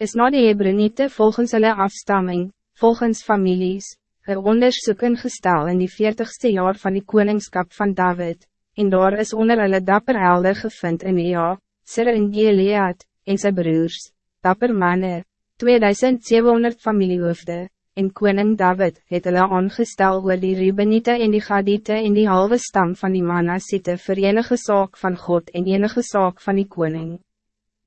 is na die Hebroniete volgens hulle afstamming, volgens families, een onderzoek ingestel in die 40ste jaar van die koningskap van David, en daar is onder hulle dapper helder gevind in Ea, Sir en Gilead, en sy broers, dapper manne, 2700 familiehoofde, en koning David het hulle aangestel oor die Rubenite en die Gadite en die halve stam van die Manassite vir enige saak van God en enige saak van die koning.